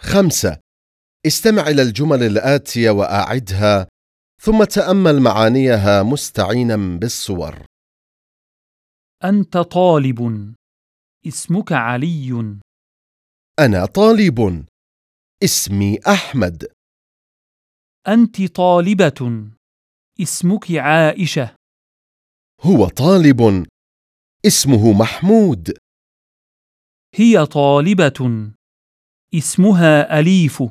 خمسة. استمع إلى الجمل الآتية وأعدها ثم تأمل معانيها مستعينا بالصور. أنت طالب. اسمك علي. أنا طالب. اسمي أحمد. أنت طالبة. اسمك عائشة. هو طالب. اسمه محمود. هي طالبة. اسمها أليف.